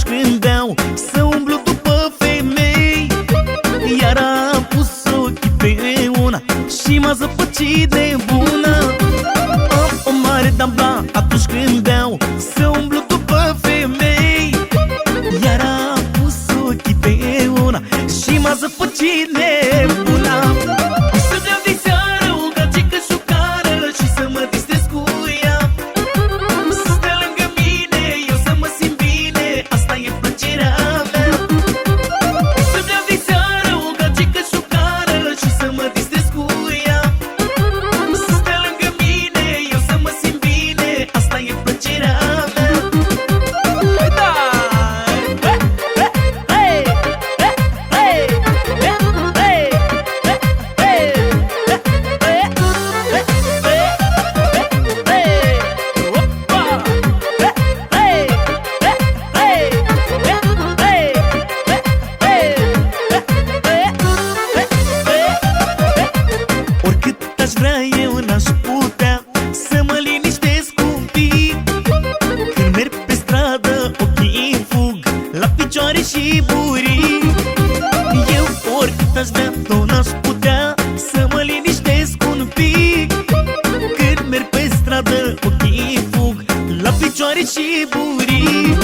atunci când beau Să umblu după femei. Iar am pus ochii pe una Și m-a zăpăcit de bună. Am o mare damba atunci când Să umblu după femei. Iar am pus ochii pe una Și m-a zăpăcit de aș vrea, tot n-aș putea Să mă liniștesc un pic. Când merg pe stradă, ochii fug La picioare și burii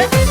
Hey.